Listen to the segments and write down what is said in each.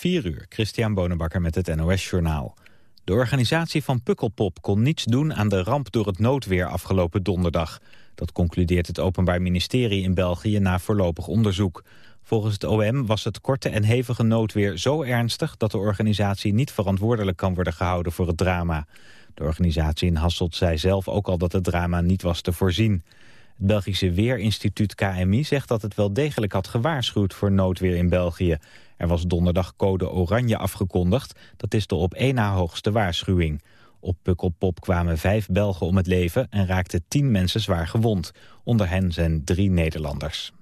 4 uur, Christian Bonenbakker met het NOS Journaal. De organisatie van Pukkelpop kon niets doen aan de ramp door het noodweer afgelopen donderdag. Dat concludeert het Openbaar Ministerie in België na voorlopig onderzoek. Volgens het OM was het korte en hevige noodweer zo ernstig... dat de organisatie niet verantwoordelijk kan worden gehouden voor het drama. De organisatie in Hasselt zei zelf ook al dat het drama niet was te voorzien. Het Belgische Weerinstituut KMI zegt dat het wel degelijk had gewaarschuwd voor noodweer in België. Er was donderdag code oranje afgekondigd. Dat is de op één na hoogste waarschuwing. Op Pukkelpop kwamen vijf Belgen om het leven en raakten tien mensen zwaar gewond. Onder hen zijn drie Nederlanders.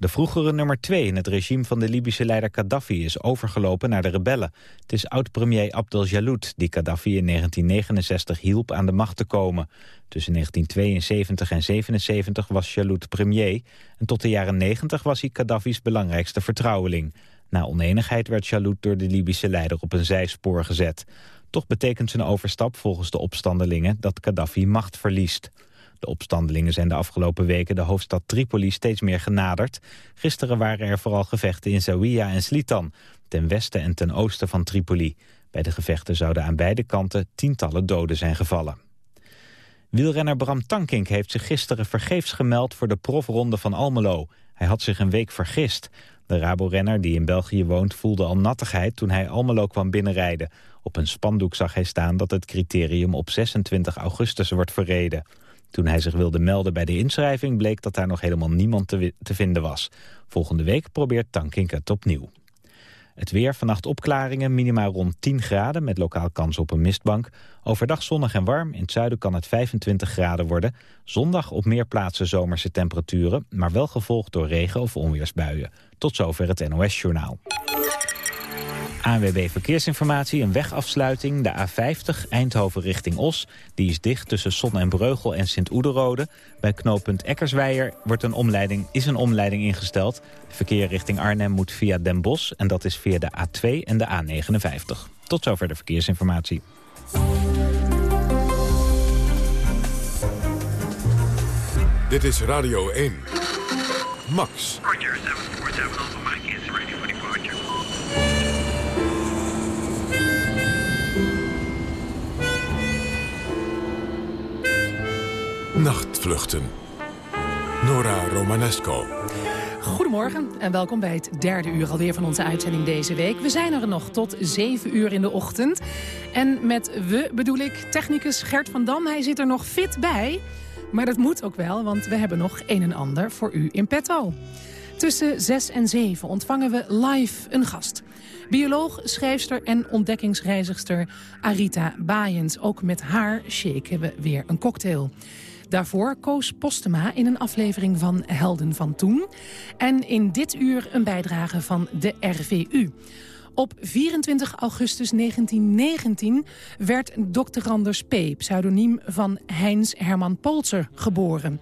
De vroegere nummer 2 in het regime van de Libische leider Gaddafi is overgelopen naar de rebellen. Het is oud-premier Abdel Jaloud die Gaddafi in 1969 hielp aan de macht te komen. Tussen 1972 en 1977 was Jaloud premier en tot de jaren 90 was hij Gaddafi's belangrijkste vertrouweling. Na onenigheid werd Jaloud door de Libische leider op een zijspoor gezet. Toch betekent zijn overstap volgens de opstandelingen dat Gaddafi macht verliest. De opstandelingen zijn de afgelopen weken de hoofdstad Tripoli steeds meer genaderd. Gisteren waren er vooral gevechten in Zawiya en Slitan, ten westen en ten oosten van Tripoli. Bij de gevechten zouden aan beide kanten tientallen doden zijn gevallen. Wielrenner Bram Tankink heeft zich gisteren vergeefs gemeld voor de profronde van Almelo. Hij had zich een week vergist. De Rabo-renner die in België woont voelde al nattigheid toen hij Almelo kwam binnenrijden. Op een spandoek zag hij staan dat het criterium op 26 augustus wordt verreden. Toen hij zich wilde melden bij de inschrijving bleek dat daar nog helemaal niemand te, vinden was. Volgende week probeert Tankink het opnieuw. Het weer, vannacht opklaringen, minima rond 10 graden met lokaal kans op een mistbank. Overdag zonnig en warm, in het zuiden kan het 25 graden worden. Zondag op meer plaatsen zomerse temperaturen, maar wel gevolgd door regen of onweersbuien. Tot zover het NOS-journaal. ANWB Verkeersinformatie, een wegafsluiting, de A50 Eindhoven richting Os. Die is dicht tussen Son en Breugel en Sint-Oederode. Bij knooppunt Eckersweijer wordt een omleiding, is een omleiding ingesteld. verkeer richting Arnhem moet via Den Bosch en dat is via de A2 en de A59. Tot zover de verkeersinformatie. Dit is Radio 1. Max. Nachtvluchten. Nora Romanesco. Goedemorgen en welkom bij het derde uur alweer van onze uitzending deze week. We zijn er nog tot zeven uur in de ochtend. En met we bedoel ik technicus Gert van Dam. Hij zit er nog fit bij. Maar dat moet ook wel, want we hebben nog een en ander voor u in petto. Tussen 6 en 7 ontvangen we live een gast. Bioloog, schrijfster en ontdekkingsreizigster Arita Baaiens. Ook met haar shaken we weer een cocktail. Daarvoor koos Postema in een aflevering van Helden van Toen. En in dit uur een bijdrage van de RVU. Op 24 augustus 1919 werd Dr. Randers P., pseudoniem van Heinz Herman Polzer, geboren.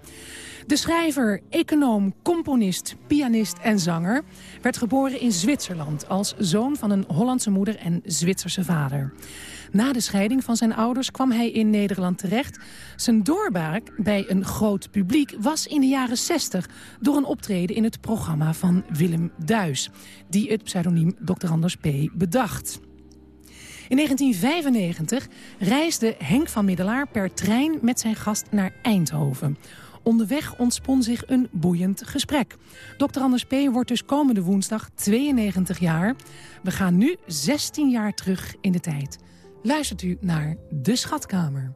De schrijver, econoom, componist, pianist en zanger... werd geboren in Zwitserland als zoon van een Hollandse moeder en Zwitserse vader. Na de scheiding van zijn ouders kwam hij in Nederland terecht. Zijn doorbraak bij een groot publiek was in de jaren 60... door een optreden in het programma van Willem Duis... die het pseudoniem Dr. Anders P. bedacht. In 1995 reisde Henk van Middelaar per trein met zijn gast naar Eindhoven. Onderweg ontspon zich een boeiend gesprek. Dr. Anders P. wordt dus komende woensdag 92 jaar. We gaan nu 16 jaar terug in de tijd luistert u naar De Schatkamer.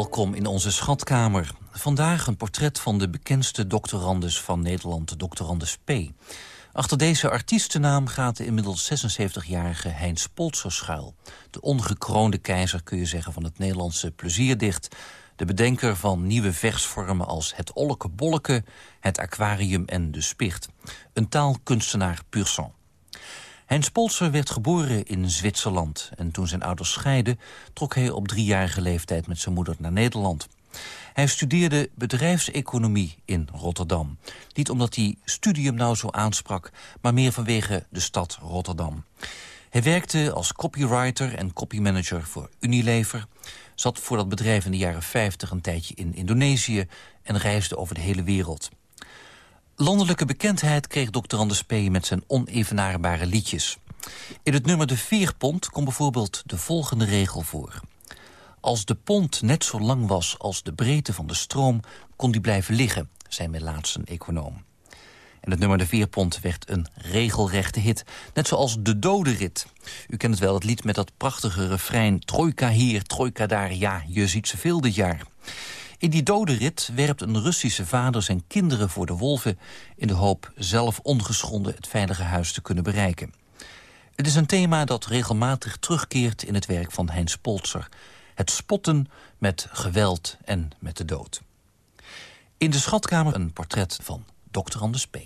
Welkom in onze schatkamer. Vandaag een portret van de bekendste doctorandus van Nederland, de doctorandus P. Achter deze artiestennaam gaat de inmiddels 76-jarige Heinz Polzer schuil. De ongekroonde keizer, kun je zeggen, van het Nederlandse plezierdicht. De bedenker van nieuwe versvormen als het olleke-bolleke, het aquarium en de spicht. Een taalkunstenaar pur sang. Heinz Polser werd geboren in Zwitserland. En toen zijn ouders scheiden, trok hij op driejarige leeftijd met zijn moeder naar Nederland. Hij studeerde bedrijfseconomie in Rotterdam. Niet omdat hij studium nou zo aansprak, maar meer vanwege de stad Rotterdam. Hij werkte als copywriter en copymanager voor Unilever... zat voor dat bedrijf in de jaren 50 een tijdje in Indonesië... en reisde over de hele wereld. Landelijke bekendheid kreeg Dr. Anders P. met zijn onevenaarbare liedjes. In het nummer De Veerpont komt bijvoorbeeld de volgende regel voor. Als de pont net zo lang was als de breedte van de stroom... kon die blijven liggen, zei mijn laatste econoom. En het nummer De Veerpont werd een regelrechte hit. Net zoals De Dode Rit. U kent het wel, het lied met dat prachtige refrein... Trojka hier, trojka daar, ja, je ziet ze veel dit jaar. In die dode rit werpt een Russische vader zijn kinderen voor de wolven... in de hoop zelf ongeschonden het veilige huis te kunnen bereiken. Het is een thema dat regelmatig terugkeert in het werk van Heinz Polzer. Het spotten met geweld en met de dood. In de schatkamer een portret van Dr. Anders P.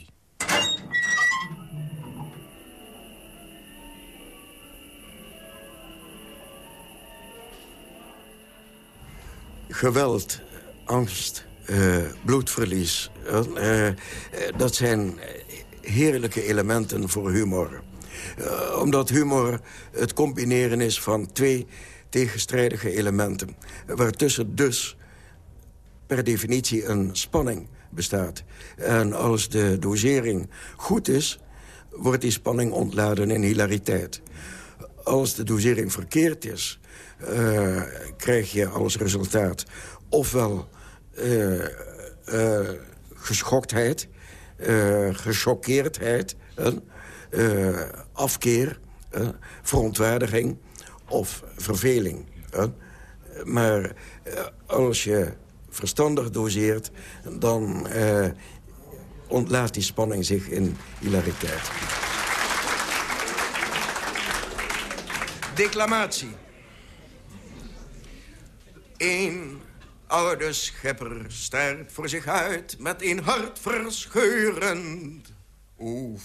Geweld, angst, uh, bloedverlies. Uh, dat zijn heerlijke elementen voor humor. Omdat humor het combineren is van twee tegenstrijdige elementen. Waartussen dus per definitie een spanning bestaat. En als de dosering goed is, wordt die spanning ontladen in hilariteit. Als de dosering verkeerd is, krijg je als resultaat ofwel geschoktheid, gechoqueerdheid, afkeer, verontwaardiging of verveling. Maar als je verstandig doseert... dan ontlaat die spanning zich in hilariteit. Declamatie. Eén oude schepper sterft voor zich uit... met een hart verscheurend oef.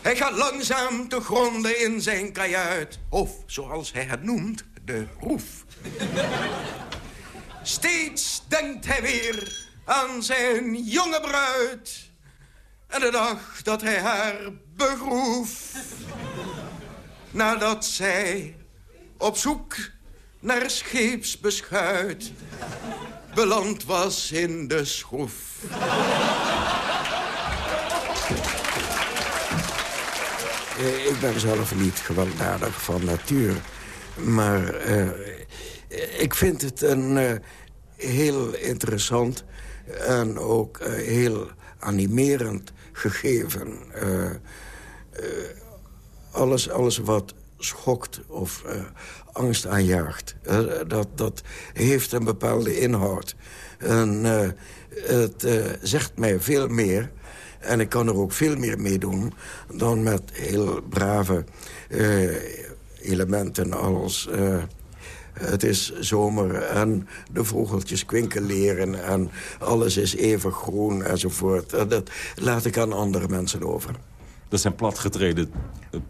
Hij gaat langzaam te gronden in zijn kajuit. Of, zoals hij het noemt, de roef. Steeds denkt hij weer aan zijn jonge bruid. En de dag dat hij haar begroef. Nadat zij op zoek naar scheepsbeschuit... beland was in de schroef. Eh, ik ben zelf niet gewelddadig van natuur. Maar uh, ik vind het een uh, heel interessant en ook heel animerend gegeven. alles, alles wat schokt of angst aanjaagt, dat, dat heeft een bepaalde inhoud. En het zegt mij veel meer en ik kan er ook veel meer mee doen dan met heel brave elementen als... Het is zomer en de vogeltjes kwinkeleren... en alles is even groen enzovoort. Dat laat ik aan andere mensen over. Dat zijn platgetreden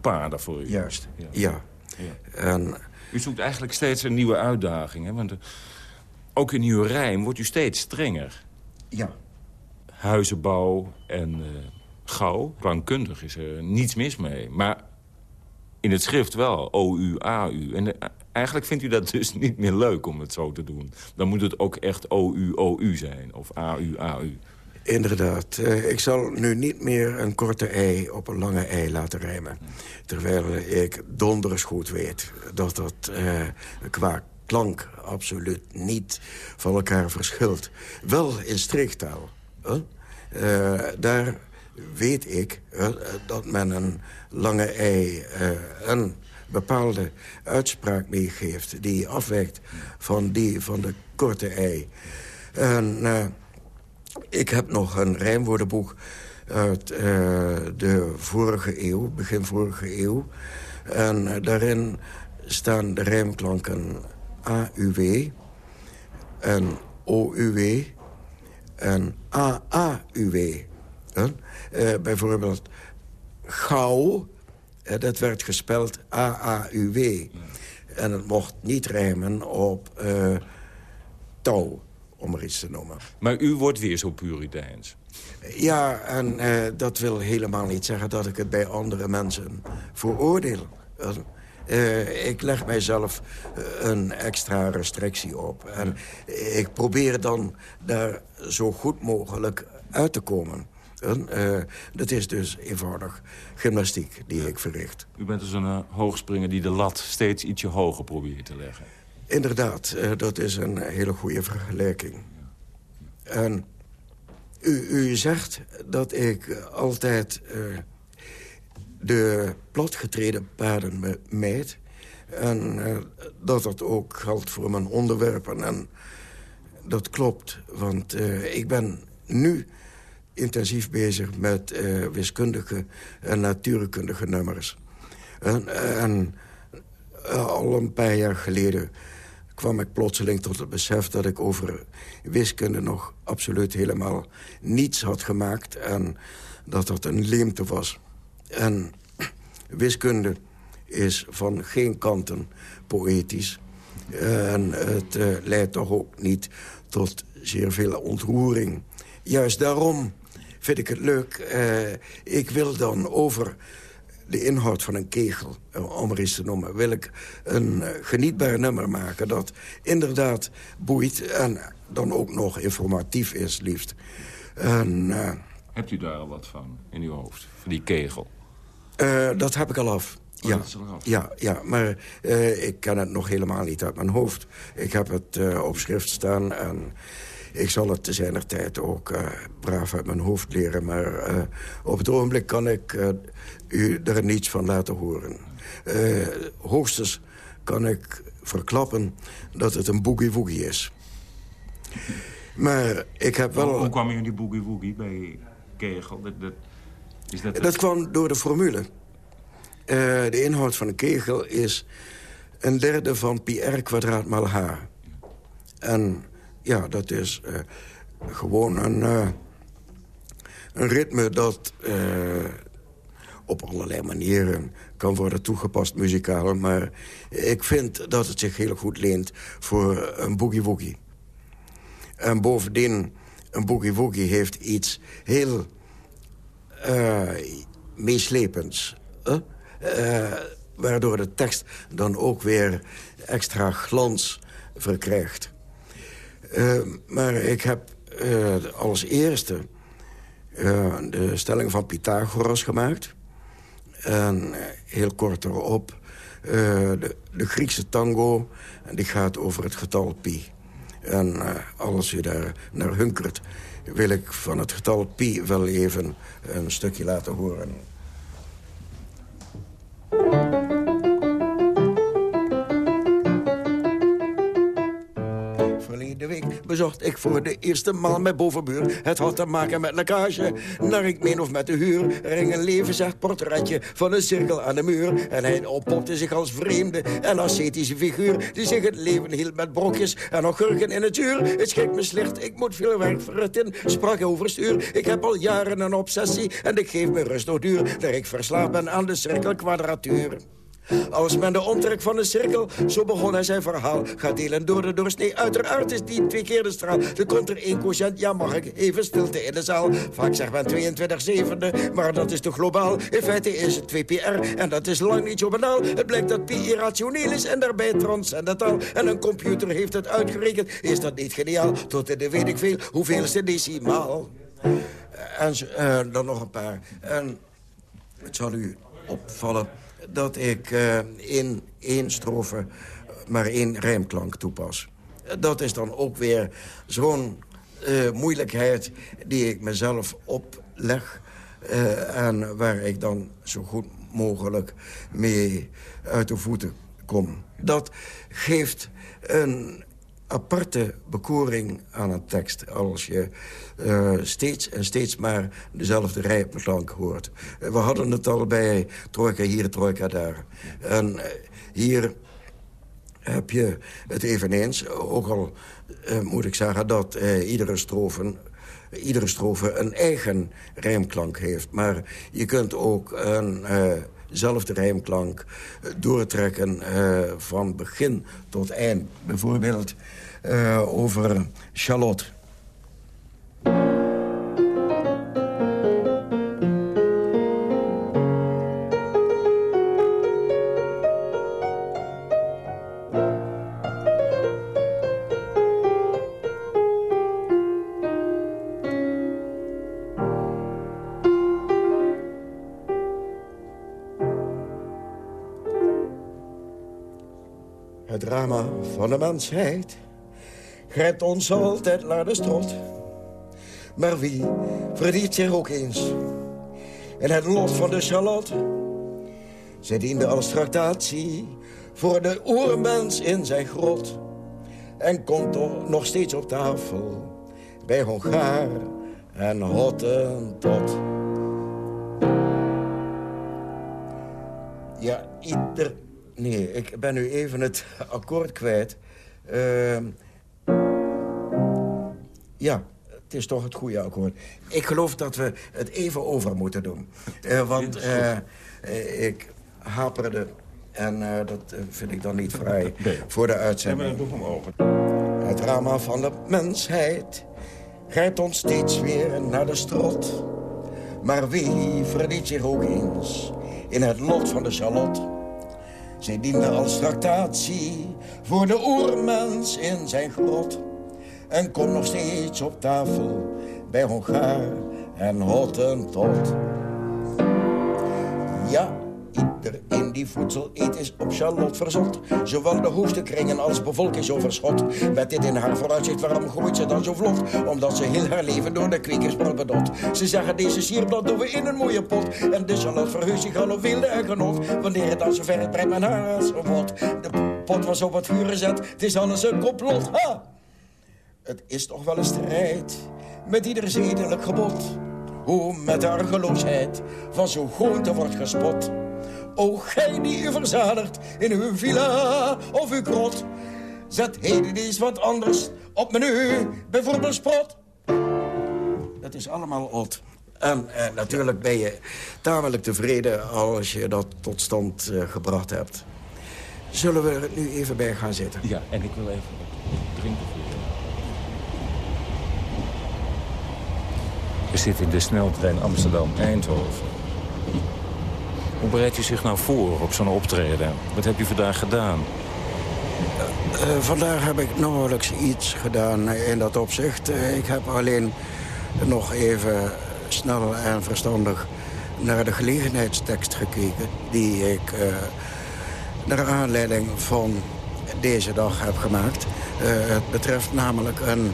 paarden voor u? Juist, ja. ja. En, u zoekt eigenlijk steeds een nieuwe uitdaging, hè? Want ook in uw rijm wordt u steeds strenger. Ja huizenbouw en uh, gauw. Klankkundig is er niets mis mee. Maar in het schrift wel, OU, AU. En eh, eigenlijk vindt u dat dus niet meer leuk om het zo te doen. Dan moet het ook echt OU, OU zijn. Of AU, AU. Inderdaad. Uh, ik zal nu niet meer een korte ei op een lange ei laten rijmen. Terwijl ik donders goed weet dat dat uh, qua klank absoluut niet van elkaar verschilt. Wel in streektaal. Uh, daar weet ik dat men een lange ei een bepaalde uitspraak meegeeft... die afwijkt van die van de korte ei. En ik heb nog een rijmwoordenboek uit de vorige eeuw, begin vorige eeuw. En daarin staan de rijmklanken AUW en OUW en AAUW. Uh, bijvoorbeeld gauw, dat werd gespeld A-A-U-W. En het mocht niet rijmen op touw, om er iets te noemen. Maar u wordt weer zo puriteins. Ja, en uh, dat wil helemaal niet zeggen dat ik het bij andere mensen veroordeel. Uh, ik leg mijzelf een extra restrictie op. En ik probeer dan daar zo goed mogelijk uit te komen. En, uh, dat is dus eenvoudig gymnastiek die ik verricht. U bent dus een hoogspringer die de lat steeds ietsje hoger probeert te leggen. Inderdaad, uh, dat is een hele goede vergelijking. En u, zegt dat ik altijd uh, de platgetreden paden meet... en dat dat ook geldt voor mijn onderwerpen. En dat klopt, want ik ben nu intensief bezig met wiskundige en natuurkundige nummers. En, en al een paar jaar geleden kwam ik plotseling tot het besef... dat ik over wiskunde nog absoluut helemaal niets had gemaakt... en dat dat een leemte was. En wiskunde is van geen kanten poëtisch. En het uh, leidt toch ook niet tot zeer veel ontroering. Juist daarom vind ik het leuk. Uh, ik wil dan over de inhoud van een kegel, eh, om er eens te noemen... wil ik een uh, genietbaar nummer maken dat inderdaad boeit... en dan ook nog informatief is, liefst. En, uh, Hebt u daar al wat van in uw hoofd, van die kegel? dat heb ik al af. Oh, ja, ja, ja, maar ik ken het nog helemaal niet uit mijn hoofd. Ik heb het op schrift staan en ik zal het te zijner tijd ook uh, braaf uit mijn hoofd leren. Maar uh, op het ogenblik kan ik uh, u er niets van laten horen. hoogstens kan ik verklappen dat het een boogie-woogie is. Maar ik heb wel... Hoe, hoe kwam je in die boogie-woogie bij Kegel? Dat, dat, is dat, dat kwam door de formule. de inhoud van een kegel is een derde van pi r kwadraat maal h. En ja, dat is uh, gewoon een, uh, een ritme dat uh, op allerlei manieren kan worden toegepast muzikaal. Maar ik vind dat het zich heel goed leent voor een boogie-woogie. En bovendien, een boogie-woogie heeft iets heel meeslepends. waardoor de tekst dan ook weer extra glans verkrijgt. Uh, maar ik heb uh, als eerste uh, de stelling van Pythagoras gemaakt. En heel kort erop de, de, Griekse tango. Die gaat over het getal pi. En als u daar naar hunkert... wil ik van het getal pi wel even een stukje laten horen. Bezocht ik voor de eerste maal mijn bovenbuur. Het had te maken met lekkage, naar ik meen of met de huur. Hing een levensrecht portretje van een cirkel aan de muur. En hij oppopte zich als vreemde en ascetische figuur... die zich het leven hield met brokjes en augurken in het uur. Het schrikt me slecht, ik moet veel werk verrichten, sprak overstuur. Ik heb al jaren een obsessie en ik geef me rust door duur... dat ik verslaafd ben aan de cirkelkwadratuur. Als men de omtrek van een cirkel, zo begon hij zijn verhaal. Gaat delen door de doorsnee, uiteraard is die twee keer de straal. Er komt er één quotient, ja mag ik even stilte in de zaal. Vaak zegt men 22 zevende, maar dat is toch globaal? In feite is het 2PR en dat is lang niet zo banaal. Het blijkt dat pi irrationeel is en daarbij transcendentaal. En een computer heeft het uitgerekend, is dat niet geniaal? Tot in de weet ik veel, hoeveelste decimaal. En uh, dan nog een paar. En het zal u opvallen dat ik uh, in één strofe maar één rijmklank toepas. Dat is dan ook weer zo'n uh, moeilijkheid die ik mezelf opleg... Uh, en waar ik dan zo goed mogelijk mee uit de voeten kom. Dat geeft een aparte bekoring aan een tekst... als je uh, steeds en steeds maar dezelfde rijpklank hoort. Uh, we hadden het al bij trojka hier, trojka daar. En uh, hier heb je het eveneens. Ook al moet ik zeggen dat iedere strofe iedere strofe een eigen rijmklank heeft. Maar je kunt ook een zelfde rijmklank doortrekken van begin tot eind. Bijvoorbeeld over Charlotte. De mensheid grijpt ons altijd naar de strot. Maar wie verdient zich ook eens in het lot van de Charlotte? Zij diende als tractatie voor de oermens in zijn grot. En komt toch nog steeds op tafel bij Hongaar en Hottentot. Ja, ieder Nee, ik ben nu even het akkoord kwijt. Uh, ja, het is toch het goede akkoord. Ik geloof dat we het even over moeten doen. Uh, want uh, ik haperde en dat vind ik dan niet vrij voor de uitzending. Ja, maar dan over. Het drama van de mensheid grijpt ons steeds weer naar de strot. Maar wie verdient zich ook eens in het lot van de Charlotte? Zij diende als tractatie voor de oermens in zijn grot. En komt nog steeds op tafel bij Hongaar en Hottentot. Ja, Iedereen die voedsel eet is op Charlotte verzot. Zowel de kringen als bevolkingsoverschot. Met dit in haar vooruitzicht, waarom groeit ze dan zo vlot? Omdat ze heel haar leven door de kwekersbrand bedot. Ze zeggen deze sierblad doen we in een mooie pot. En de Charlotte verheust zich al op wilde en genot. Wanneer het dan zover het brengt mijn haar als gewot. De pot was op het vuur gezet, het is alles een complot. Ha! Het is toch wel een strijd met ieder zedelijk gebod. Hoe met haar van zo'n groente wordt gespot. O gij die u verzadigt in uw villa of uw krot. Zet heden eens wat anders op menu, bijvoorbeeld spot. Dat is allemaal ot. En eh, natuurlijk ben je tamelijk tevreden als je dat tot stand uh, gebracht hebt. Zullen we er nu even bij gaan zitten? Ja, en ik wil even wat drinken voor je. We zitten in de sneltrein Amsterdam-Eindhoven. Hoe bereidt u zich nou voor op zo'n optreden? Wat heb u vandaag gedaan? Uh, vandaag heb ik nauwelijks iets gedaan in dat opzicht. Uh, ik heb alleen nog even snel en verstandig naar de gelegenheidstekst gekeken... die ik naar aanleiding van deze dag heb gemaakt. het betreft namelijk een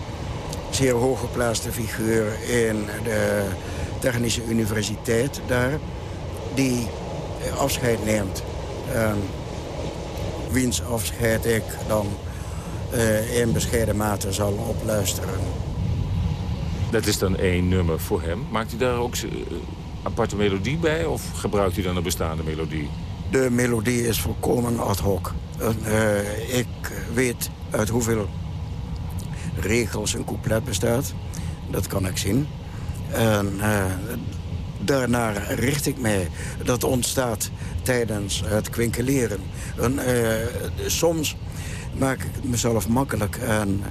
zeer hooggeplaatste figuur in de Technische Universiteit daar... die afscheid neemt. Uh, wiens afscheid ik dan uh, in bescheiden mate zal opluisteren. Dat is dan één nummer voor hem. Maakt u daar ook een eh, aparte melodie bij of gebruikt u dan een bestaande melodie? De melodie is volkomen ad hoc. Uh, ik weet uit hoeveel regels een couplet bestaat. Dat kan ik zien. En uh, daarnaar richt ik mij. Dat ontstaat tijdens het kwinkeleren. En, uh, soms maak ik mezelf makkelijk en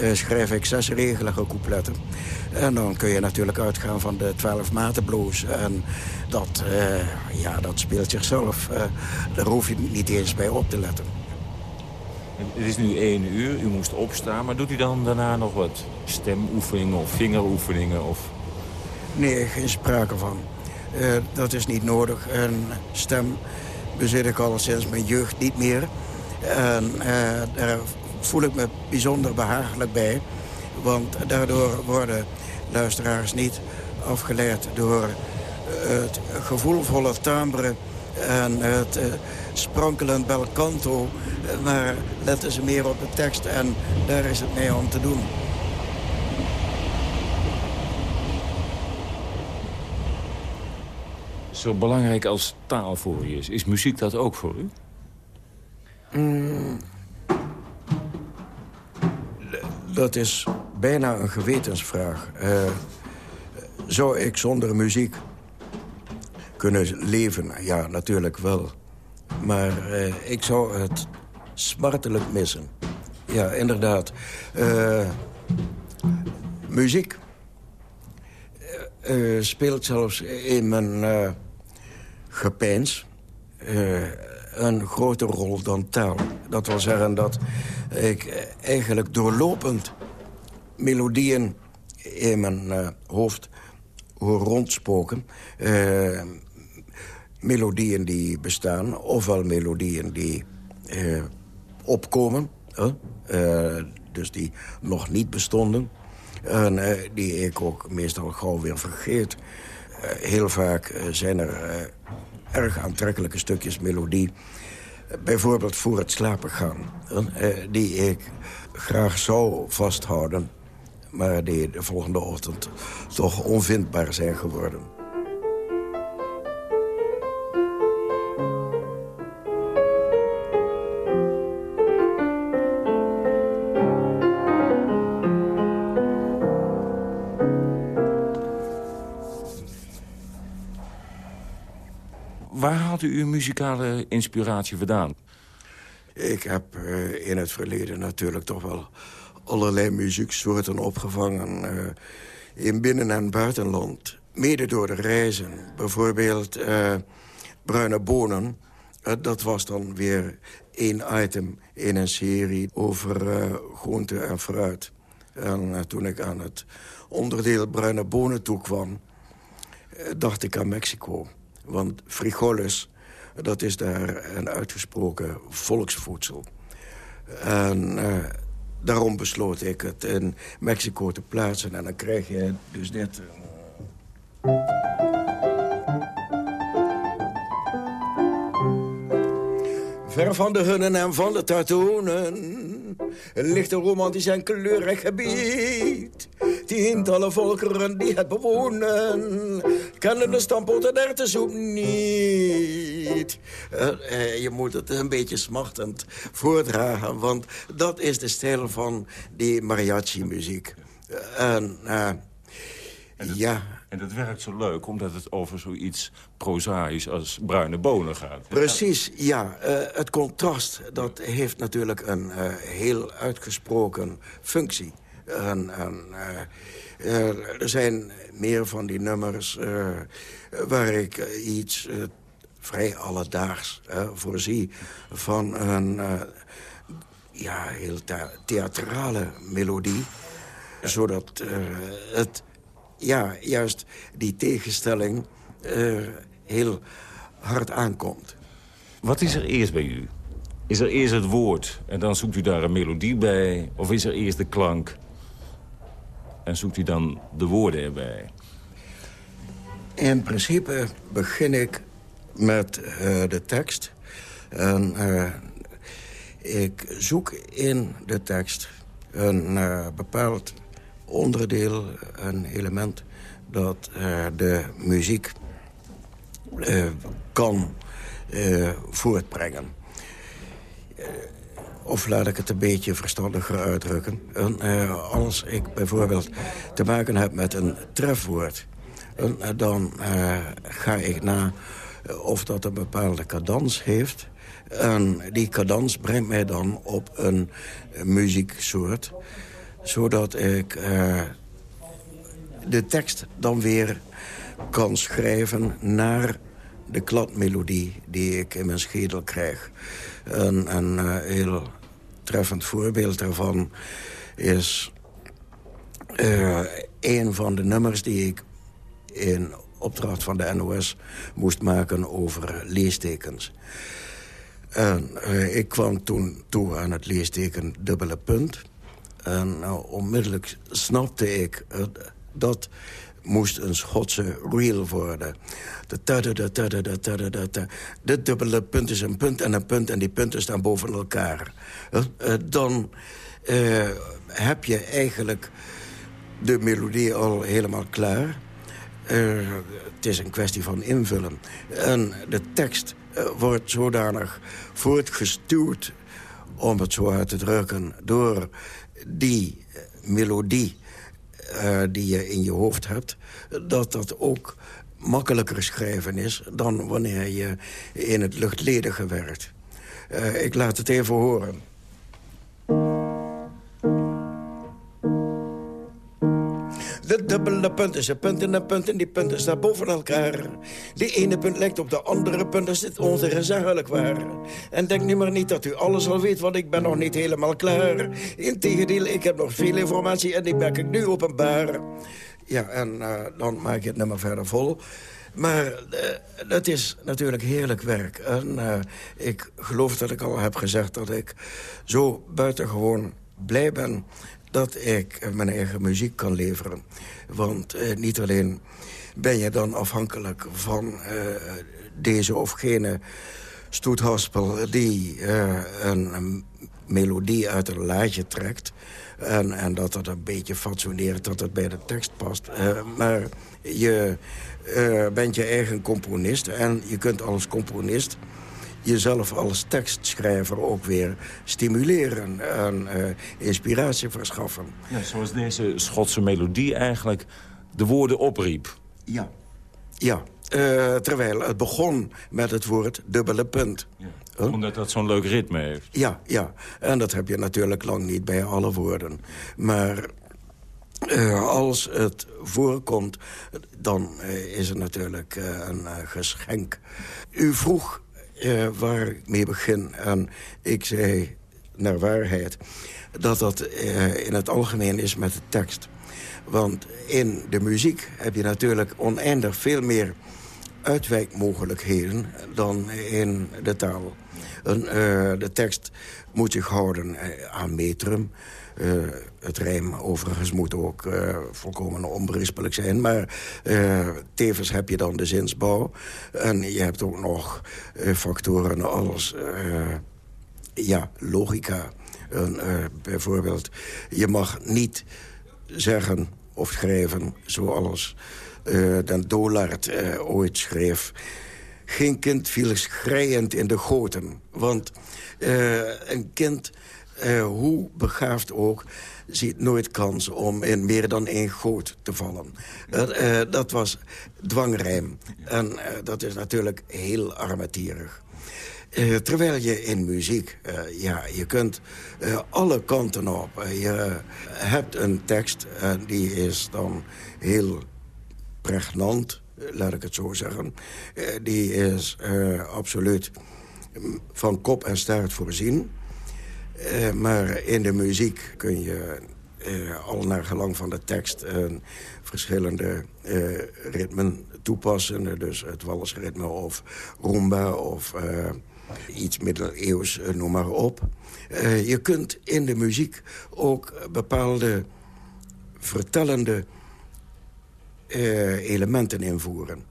uh, schrijf ik zesregelige coupletten. En dan kun je natuurlijk uitgaan van de twaalf matenblues. En dat, uh, ja, dat speelt zichzelf. daar hoef je niet eens bij op te letten. Het is nu één uur, u moest opstaan. Maar doet u dan daarna nog wat stemoefeningen of vingeroefeningen? Of... Nee, geen sprake van. Uh, dat is niet nodig. Een stem bezit ik al sinds mijn jeugd niet meer. En uh, daar voel ik me bijzonder behagelijk bij. Want daardoor worden luisteraars niet afgeleid door het gevoelvolle timbre en het uh, sprankelend bel canto. Maar letten ze meer op de tekst en daar is het mee om te doen. Zo belangrijk als taal voor je is, is muziek dat ook voor u? Mm. Dat is bijna een gewetensvraag. Uh, zou ik zonder muziek kunnen leven? Ja, natuurlijk wel. Maar uh, ik zou het smartelijk missen. Ja, inderdaad. Uh, muziek speelt zelfs in mijn gepeins een grotere rol dan taal. Dat wil zeggen dat ik eigenlijk doorlopend melodieën in mijn uh, hoofd hoor rondspoken. Uh, melodieën die bestaan, ofwel melodieën die opkomen. dus die nog niet bestonden. En die ik ook meestal gauw weer vergeet. Heel vaak zijn er erg aantrekkelijke stukjes melodie. Bijvoorbeeld voor het slapen gaan. die ik graag zou vasthouden maar die de volgende ochtend toch onvindbaar zijn geworden. U uw muzikale inspiratie vandaan? Ik heb uh, in het verleden natuurlijk toch wel allerlei muzieksoorten opgevangen... Uh, in binnen- en buitenland. Mede door de reizen. Bijvoorbeeld uh, Bruine Bonen. Dat was dan weer één item in een serie over groente en fruit. En toen ik aan het onderdeel Bruine Bonen toekwam... dacht ik aan Mexico. Want frijoles, dat is daar een uitgesproken volksvoedsel. En daarom besloot ik het in Mexico te plaatsen. En dan krijg je dus dit... Ver van de hunnen en van de tatoenen ligt een romantisch en kleurig gebied. Tientallen volkeren die het bewonen, kennen de stampoten der te zoek niet. Uh, uh, je moet het een beetje smachtend voordragen, want dat is de stijl van die mariachi-muziek. Uh, en, ja... En dat werkt zo leuk, omdat het over zoiets prozaïs als bruine bonen gaat. Precies, ja. Uh, het contrast, dat heeft natuurlijk een uh, heel uitgesproken functie. En, en uh, er zijn meer van die nummers waar ik iets vrij alledaags voorzie... van een ja, heel theatrale melodie zodat het ja, juist die tegenstelling uh, heel hard aankomt. Wat is er eerst bij u? Is er eerst het woord en dan zoekt u daar een melodie bij? Of is er eerst de klank en zoekt u dan de woorden erbij? In principe begin ik met uh, de tekst. En uh, ik zoek in de tekst een bepaald onderdeel, een element dat uh, de muziek uh, kan uh, voortbrengen. of laat ik het een beetje verstandiger uitdrukken. als ik bijvoorbeeld te maken heb met een trefwoord... dan ga ik na of dat een bepaalde cadans heeft... En die cadans brengt mij dan op een muzieksoort zodat ik uh, de tekst dan weer kan schrijven naar de kladmelodie die ik in mijn schedel krijg. Een, uh, heel treffend voorbeeld daarvan is uh, een van de nummers die ik in opdracht van de NOS moest maken over leestekens. En ik kwam toen toe aan het leesteken dubbele punt... En nou, onmiddellijk snapte ik, uh, dat moest een Schotse reel worden. De dubbele punt is een punt en een punt en die punten staan boven elkaar. Uh, dan uh, heb je eigenlijk de melodie al helemaal klaar. het is een kwestie van invullen. En de tekst wordt zodanig voortgestuurd om het zo uit te drukken... door die melodie die je in je hoofd hebt... dat dat ook makkelijker schrijven is dan wanneer je in het luchtledige werkt. ik laat het even horen. De dubbele punten, ze punten en punten, die punten staan boven elkaar. Die ene punt lijkt op de andere punt, is dit ongezaggelijk waar. En denk nu maar niet dat u alles al weet, want ik ben nog niet helemaal klaar. Integendeel, ik heb nog veel informatie en die maak ik nu openbaar. Ja, en uh, dan maak je het nummer verder vol. Maar dat is natuurlijk heerlijk werk. En uh, ik geloof dat ik al heb gezegd dat ik zo buitengewoon blij ben dat ik mijn eigen muziek kan leveren. Want eh, niet alleen ben je dan afhankelijk van eh, deze of gene stoethaspel... die een, melodie uit een laadje trekt... En, en dat een beetje fatsoeneert, dat het bij de tekst past. Maar je bent je eigen componist en je kunt als componist jezelf als tekstschrijver ook weer stimuleren en uh, inspiratie verschaffen. Ja, zoals deze Schotse melodie eigenlijk de woorden opriep. Ja, ja. Uh, terwijl het begon met het woord dubbele punt. Ja. Huh? Omdat dat zo'n leuk ritme heeft. Ja, ja. En dat heb je natuurlijk lang niet bij alle woorden. Maar uh, als het voorkomt, dan uh, is het natuurlijk een geschenk. U vroeg uh, waar ik mee begin. En ik zei, naar waarheid, dat dat uh, in het algemeen is met de tekst. Want in de muziek heb je natuurlijk oneindig veel meer uitwijkmogelijkheden dan in de taal. En, uh, de tekst moet zich houden aan metrum. Uh, het rijm overigens moet ook uh, volkomen onberispelijk zijn. Maar uh, tevens heb je dan de zinsbouw. En je hebt ook nog factoren als ja, logica. Bijvoorbeeld, je mag niet zeggen of schrijven zoals Den Dolard ooit schreef... Geen kind viel schreiend in de goten. Want een kind uh, hoe begaafd ook, ziet nooit kans om in meer dan één goot te vallen. Dat was dwangrijm. En uh, dat is natuurlijk heel armetierig. terwijl je in muziek, ja, je kunt alle kanten op. je hebt een tekst en die is dan heel pregnant, laat ik het zo zeggen. die is absoluut van kop en staart voorzien. Uh, maar in de muziek kun je uh, al naar gelang van de tekst... Uh, verschillende ritmen toepassen. Dus het walsritme of rumba of iets middeleeuws, noem maar op. je kunt in de muziek ook bepaalde vertellende elementen invoeren.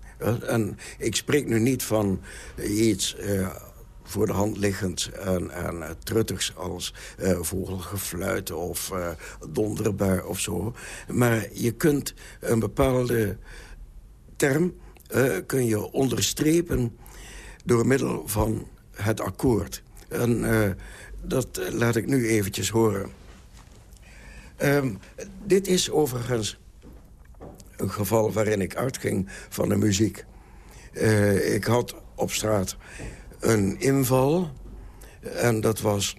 en ik spreek nu niet van iets voor de hand liggend en, en uh, truttigs als uh, vogelgefluit of uh, donderbui of zo. Maar je kunt een bepaalde term kun je onderstrepen door middel van het akkoord. En dat laat ik nu eventjes horen. Um, dit is overigens een geval waarin ik uitging van de muziek. ik had op straat een inval. En dat was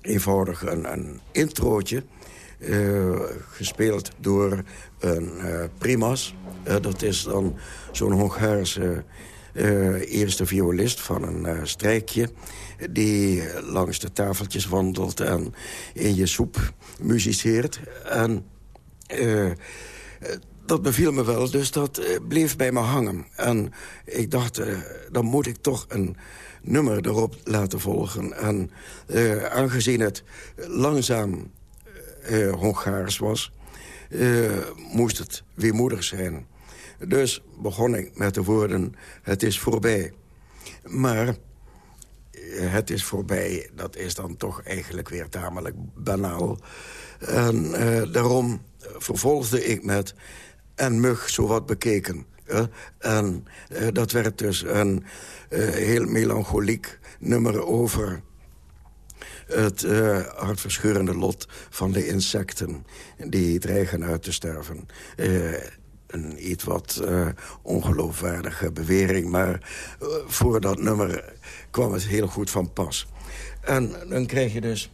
eenvoudig een, een introotje. Uh, gespeeld door een uh, primas. Uh, dat is dan zo'n Hongaarse eerste violist van een strijkje... die langs de tafeltjes wandelt en in je soep muziceert. En dat beviel me wel, dus dat uh, bleef bij me hangen. En ik dacht, uh, dan moet ik toch een nummer erop laten volgen. En uh, aangezien het langzaam Hongaars was... moest het weemoedig zijn. Dus begon ik met de woorden, het is voorbij. Maar het is voorbij, dat is dan toch eigenlijk weer tamelijk banaal. En daarom vervolgde ik met en mug zowat bekeken. En uh, dat werd dus een uh, heel melancholiek nummer over het uh, hartverscheurende lot van de insecten... die dreigen uit te sterven. Een iets wat ongeloofwaardige bewering... maar voor dat nummer kwam het heel goed van pas. En dan krijg je dus...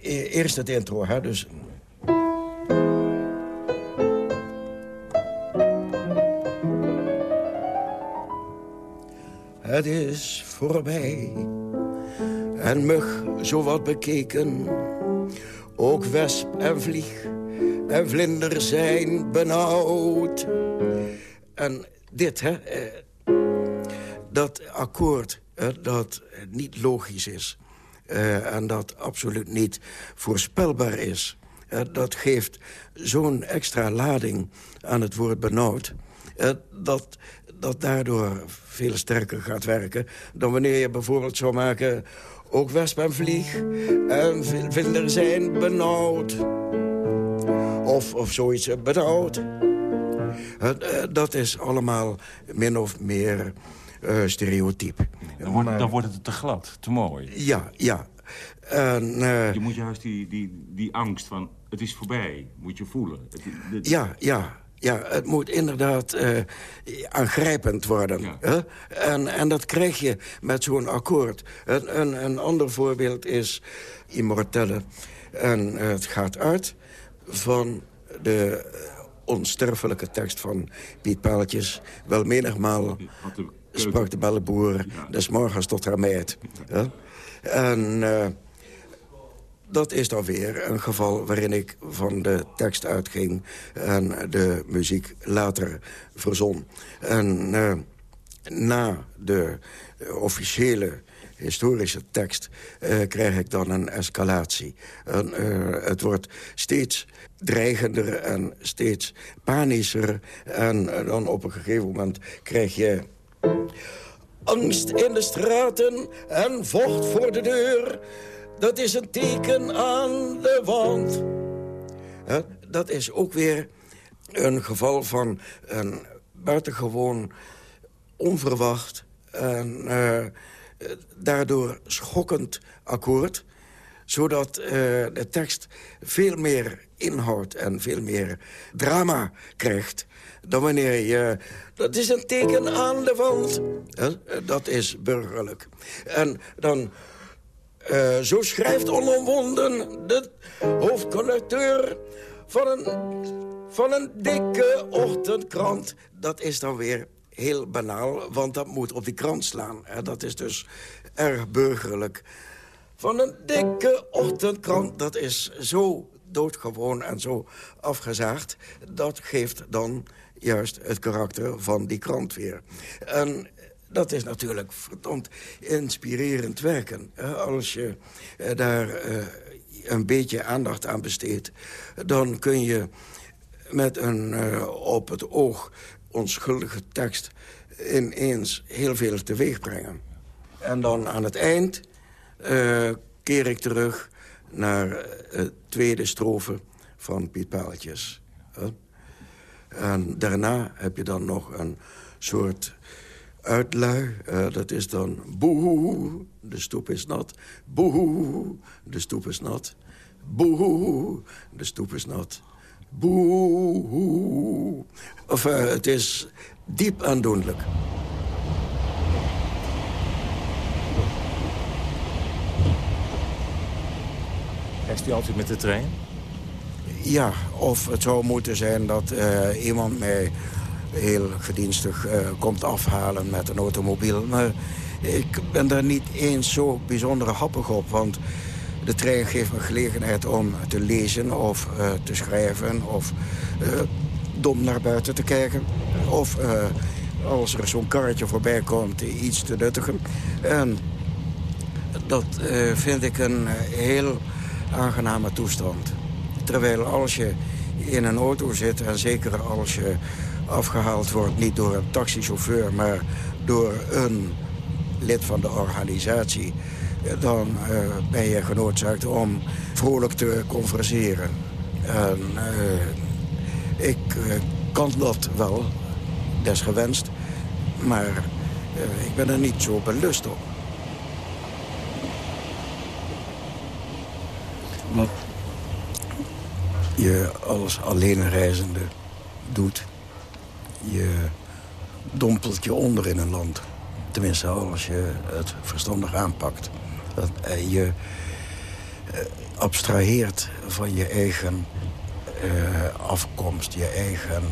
E-, eerst het intro, hè, dus... Het is voorbij. En mug zo wat bekeken. Ook wesp en vlieg en vlinder zijn benauwd. En dit, hè, eh, dat akkoord dat niet logisch is... Uh, en dat absoluut niet voorspelbaar is... Uh, dat geeft zo'n extra lading aan het woord benauwd... Dat dat daardoor veel sterker gaat werken... dan wanneer je bijvoorbeeld zou maken... ook wesp en vlieg en vinder zijn benauwd. Of, of zoiets benauwd. dat is allemaal min of meer uh, stereotyp. Dan wordt, dan wordt het te glad, te mooi. Ja, ja. En, uh, je moet juist die, die, die angst van het is voorbij, moet je voelen. Het, Ja, ja. Ja, het moet inderdaad uh, aangrijpend worden. Hè? En, en dat krijg je met zo'n akkoord. Een, een, een, ander voorbeeld is Immortelle. En het gaat uit van de onsterfelijke tekst van Piet Paaltjes. Wel menigmaal sprak de bellenboer ja. des morgens tot haar meid. En uh, dat is dan weer een geval waarin ik van de tekst uitging... en de muziek later verzon. En uh, na de officiële historische tekst uh, krijg ik dan een escalatie. En, uh, het wordt steeds dreigender en steeds panischer. En dan op een gegeven moment krijg je... Angst in de straten en vocht voor de deur. Dat is een teken aan de wand. dat is ook weer een geval van een buitengewoon onverwacht... en uh, daardoor schokkend akkoord zodat uh, de tekst veel meer inhoud en veel meer drama krijgt... dan wanneer je... Dat is een teken aan de wand. Dat is burgerlijk. En dan... Uh, zo schrijft onomwonden de hoofdconducteur van een, van een dikke ochtendkrant. Dat is dan weer heel banaal, want dat moet op die krant slaan. Dat is dus erg burgerlijk van een dikke ochtendkrant. Dat is zo doodgewoon en zo afgezaagd. Dat geeft dan juist het karakter van die krant weer. Dat is natuurlijk verdomd inspirerend werken. Als je eh, daar eh, een beetje aandacht aan besteedt... dan kun je met een uh, op het oog onschuldige tekst... ineens heel veel teweeg brengen. En dan aan het eind keer ik terug naar het tweede strofe van Piet Paaltjes. En daarna heb je dan nog een soort uitlui. Uh, dat is dan boe, de stoep is nat. Boe, de stoep is nat. Boe, de stoep is nat. Boe. Of uh, het is diep aandoenlijk. Reist u altijd met de trein? Ja, of het zou moeten zijn dat uh, iemand mij heel gedienstig uh, komt afhalen met een automobiel. Maar ik ben daar niet eens zo bijzonder happig op, want de trein geeft me gelegenheid om te lezen of uh, te schrijven of dom naar buiten te kijken. Of als er zo'n karretje voorbij komt, iets te nuttigen. En dat vind ik een heel aangename toestand. Terwijl als je in een auto zit en zeker als je afgehaald wordt... niet door een taxichauffeur, maar door een lid van de organisatie... dan uh, ben je genoodzaakt om vrolijk te converseren. En uh, ik uh, kan dat wel, desgewenst, maar ik ben er niet zo belust op. wat je als alleenreizende doet. Je dompelt je onder in een land. Tenminste, als je het verstandig aanpakt. Dat eh, je eh, abstraheert van je eigen uh, afkomst, je eigen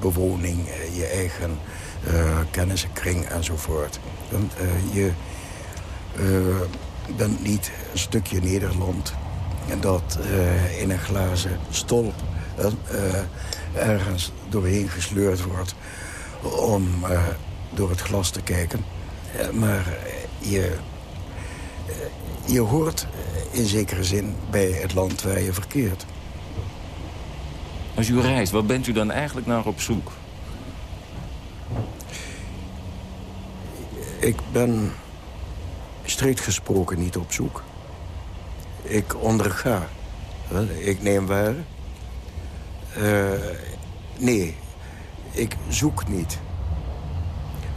bewoning, je eigen uh, kennissenkring enzovoort. Want, je bent niet een stukje Nederland en dat in een glazen stolp ergens doorheen gesleurd wordt om door het glas te kijken. maar je, je hoort in zekere zin bij het land waar je verkeert. Als u reist, wat bent u dan eigenlijk naar op zoek? Ik ben streed gesproken niet op zoek. Ik onderga. Ik neem waar. Uh, nee, ik zoek niet.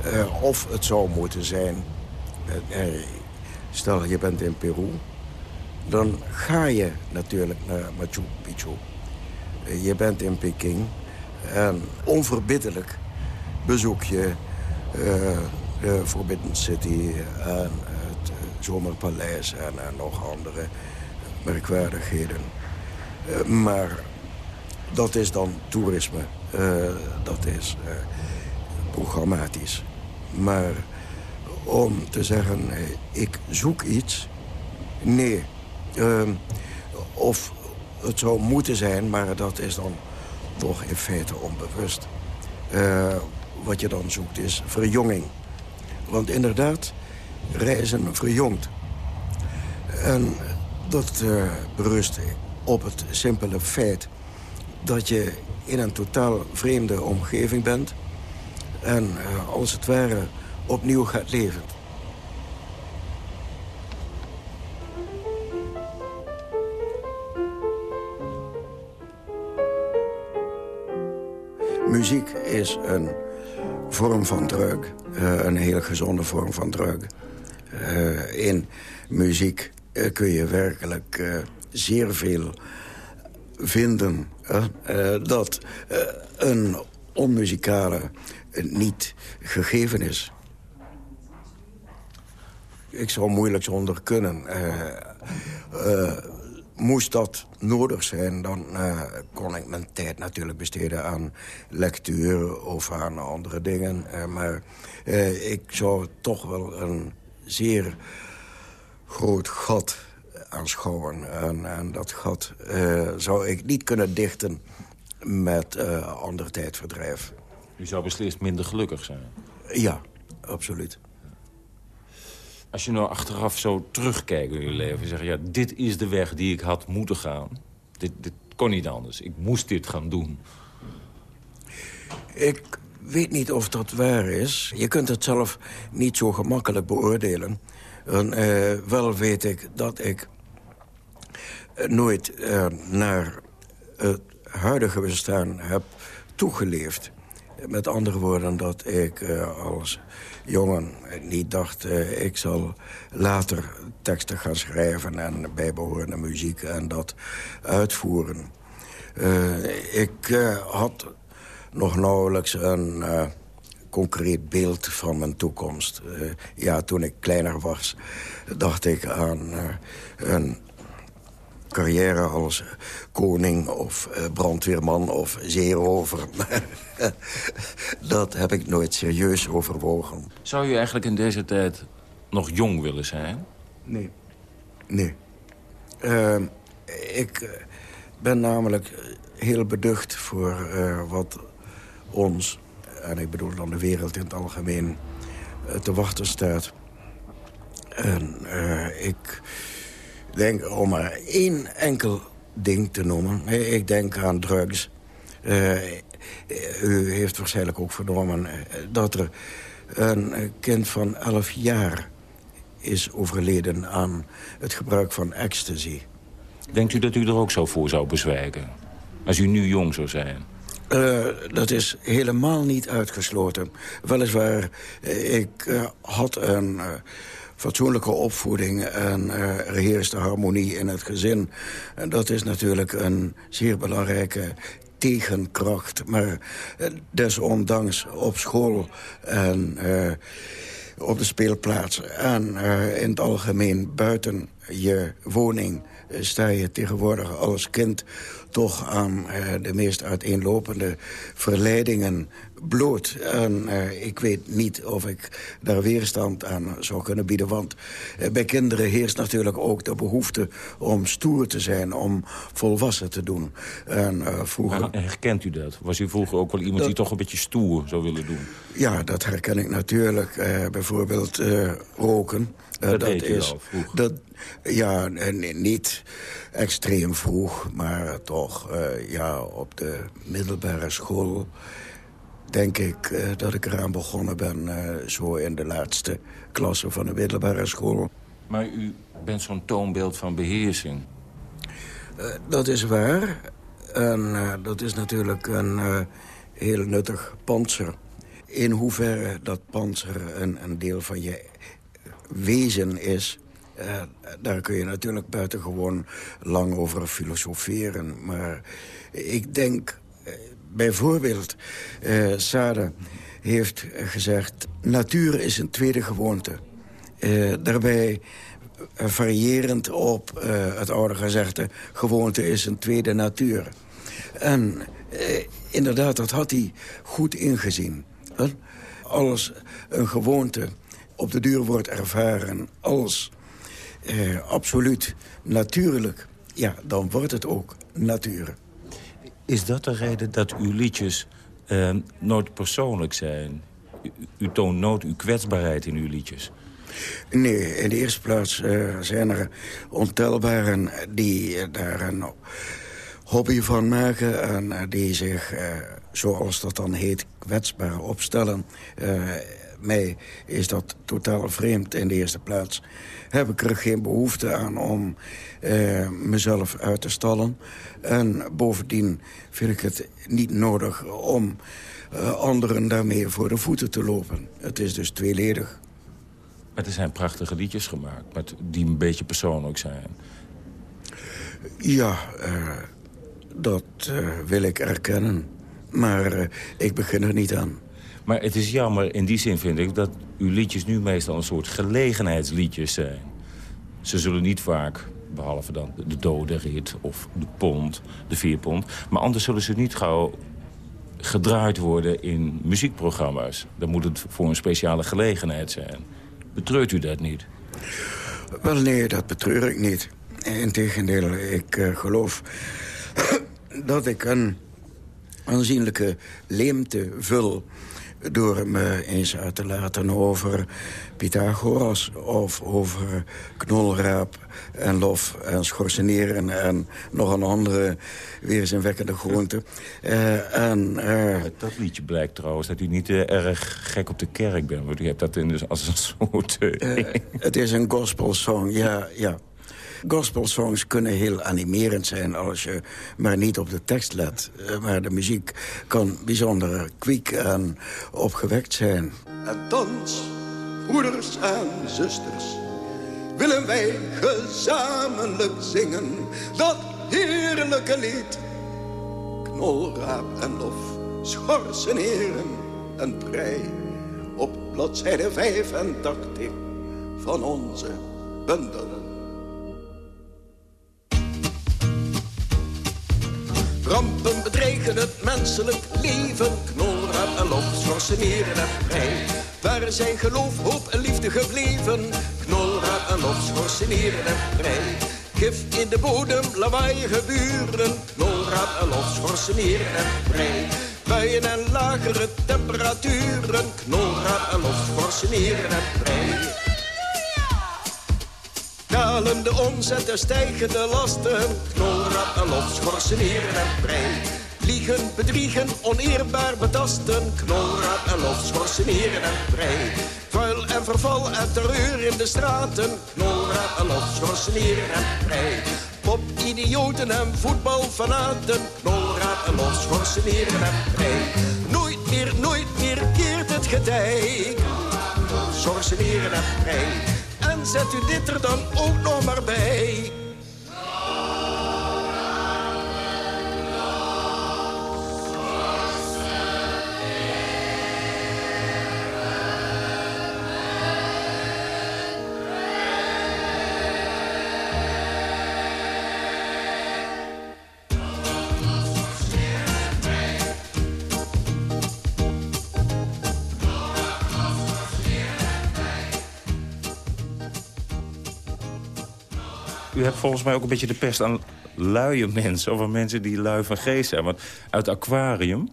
Uh, of het zou moeten zijn... Uh, stel, je bent in Peru... dan ga je natuurlijk naar Machu Picchu. Je bent in Peking en onverbiddelijk bezoek je de Forbidden City en het Zomerpaleis en, en nog andere merkwaardigheden. Maar dat is dan toerisme. Uh, dat is programmatisch. Maar om te zeggen, ik zoek iets... Nee. Ehm, of het zou moeten zijn, maar dat is dan toch in feite onbewust. Wat je dan zoekt is verjonging. Want inderdaad, reizen verjongt. En dat berust op het simpele feit dat je in een totaal vreemde omgeving bent... en uh, als het ware opnieuw gaat leven. Muziek is een vorm van drug. Uh, een hele gezonde vorm van drug. Uh, in muziek kun je werkelijk zeer veel vinden... dat een onmuzikale niet gegeven is. Ik zou moeilijk zonder kunnen moest dat nodig zijn, dan kon ik mijn tijd natuurlijk besteden aan lectuur of aan andere dingen. Maar ik zou toch wel een zeer groot gat aanschouwen. En, en dat gat zou ik niet kunnen dichten met ander tijdverdrijf. U zou beslist minder gelukkig zijn? Ja, absoluut. Als je nou achteraf zo terugkijkt in je leven... en zegt, ja, dit is de weg die ik had moeten gaan. Dit, dit kon niet anders. Ik moest dit gaan doen. Ik weet niet of dat waar is. Je kunt het zelf niet zo gemakkelijk beoordelen. En, uh, wel weet ik dat ik eh, nooit uh, naar het huidige bestaan heb toegeleefd. Met andere woorden, dat ik uh, als jongen niet dacht... Ik zal later teksten gaan schrijven en bijbehorende muziek en dat uitvoeren. Ik had nog nauwelijks een concreet beeld van mijn toekomst. ja, toen ik kleiner was, dacht ik aan een carrière als koning of uh, brandweerman of zeerover. dat heb ik nooit serieus overwogen. Zou u eigenlijk in deze tijd nog jong willen zijn? Nee. Nee. Uh, ik eh, ben namelijk heel beducht voor uh, wat ons... en ik bedoel dan de wereld in het algemeen... te wachten staat. En ik denk om maar één enkel ding te noemen. Ik denk aan drugs. Uh, u heeft waarschijnlijk ook vernomen eh, dat er een kind van 11 jaar is overleden aan het gebruik van ecstasy. Denkt u dat u er ook zo voor zou bezwijken? Als u nu jong zou zijn? Uh, dat is helemaal niet uitgesloten. Weliswaar, ik uh, had een fatsoenlijke opvoeding en er heerste harmonie in het gezin. En dat is natuurlijk een zeer belangrijke tegenkracht. Maar desondanks op school en op de speelplaats... en in het algemeen buiten je woning sta je tegenwoordig als kind toch aan uh, de meest uiteenlopende verleidingen bloot. En uh, ik weet niet of ik daar weerstand aan zou kunnen bieden. Want uh, bij kinderen heerst natuurlijk ook de behoefte om stoer te zijn... om volwassen te doen. En, vroeger... Maar herkent u dat? Was u vroeger ook wel iemand die toch een beetje stoer zou willen doen? Ja, dat herken ik natuurlijk. bijvoorbeeld roken. Dat, dat is, al, dat, Ja, niet extreem vroeg, maar toch uh, ja, op de middelbare school... denk ik uh, dat ik eraan begonnen ben, uh, zo in de laatste klasse van de middelbare school. Maar u bent zo'n toonbeeld van beheersing. dat is waar. En dat is natuurlijk een heel nuttig panzer. In hoeverre dat panzer een, een deel van je wezen is... Uh, daar kun je natuurlijk buitengewoon lang over filosoferen. Maar ik denk, uh, bijvoorbeeld, uh, Sade heeft gezegd... natuur is een tweede gewoonte. daarbij variërend op het oude gezegde... gewoonte is een tweede natuur. En inderdaad, dat had hij goed ingezien. Als een gewoonte op de duur wordt ervaren als eh, absoluut natuurlijk... ja, dan wordt het ook natuur. Is dat de reden dat uw liedjes eh, nooit persoonlijk zijn? U, u, toont nooit uw kwetsbaarheid in uw liedjes. Nee, in de eerste plaats uh, zijn er ontelbaren die daar een hobby van maken... en uh, die zich, zoals dat dan heet, kwetsbaar opstellen. Mij is dat totaal vreemd in de eerste plaats heb ik er geen behoefte aan om eh, mezelf uit te stallen. En bovendien vind ik het niet nodig om uh, anderen daarmee voor de voeten te lopen. Het is dus tweeledig. Maar er zijn prachtige liedjes gemaakt, met, die een beetje persoonlijk zijn. Ja, uh, dat wil ik erkennen. Maar ik begin er niet aan. Maar het is jammer, in die zin vind ik, dat uw liedjes nu meestal een soort gelegenheidsliedjes zijn. Ze zullen niet vaak, behalve dan de dode rit of de pond, de vierpond... maar anders zullen ze niet gauw gedraaid worden in muziekprogramma's. Dan moet het voor een speciale gelegenheid zijn. Betreurt u dat niet? Wel, nee, dat betreur ik niet. Integendeel, ik uh, geloof dat ik een aanzienlijke leemte vul door me eens uit te laten over Pythagoras... of over knolraap en lof en schorseneren... en nog een andere weerzinwekkende groente. Uh, en, uh, dat liedje blijkt trouwens dat u niet uh, erg gek op de kerk bent. Want u hebt dat in dus als een soort... het is een gospelsong, ja, ja. Gospelsongs kunnen heel animerend zijn als je maar niet op de tekst let. Eh, maar de muziek kan bijzonder kwiek en opgewekt zijn. En thans, broeders en zusters, willen wij gezamenlijk zingen dat heerlijke lied. Knolraap en lof, schorsen heren en prei op bladzijde 85 van onze bundel. Rampen bedreigen het menselijk leven. Knolraad en lof, schorseneren en prei. Waar zijn geloof, hoop en liefde gebleven? Knolraad en lof, schorseneren en prei. Gif in de bodem, lawaaiige buren. Knolraad en lof, schorseneren en prei. Buien en lagere temperaturen. Knolraad en lof, schorseneren en prei. Dalende omzet en stijgende lasten. Knolrap en lof, schorseneren en prei. Liegen, bedriegen, oneerbaar betasten. Knolrap en lof, schorseneren en prei. Vuil en verval en terreur in de straten. Knolrap en lof, schorseneren en prei op idioten en voetbalfanaten. Knolraad en los, schorseneren en vrij. Nooit meer, nooit meer keert het getij. Schorseneren en vrij. En zet u dit er dan ook nog maar bij. U hebt volgens mij ook een beetje de pest aan luie mensen... of aan mensen die lui van geest zijn. Want uit Aquarium,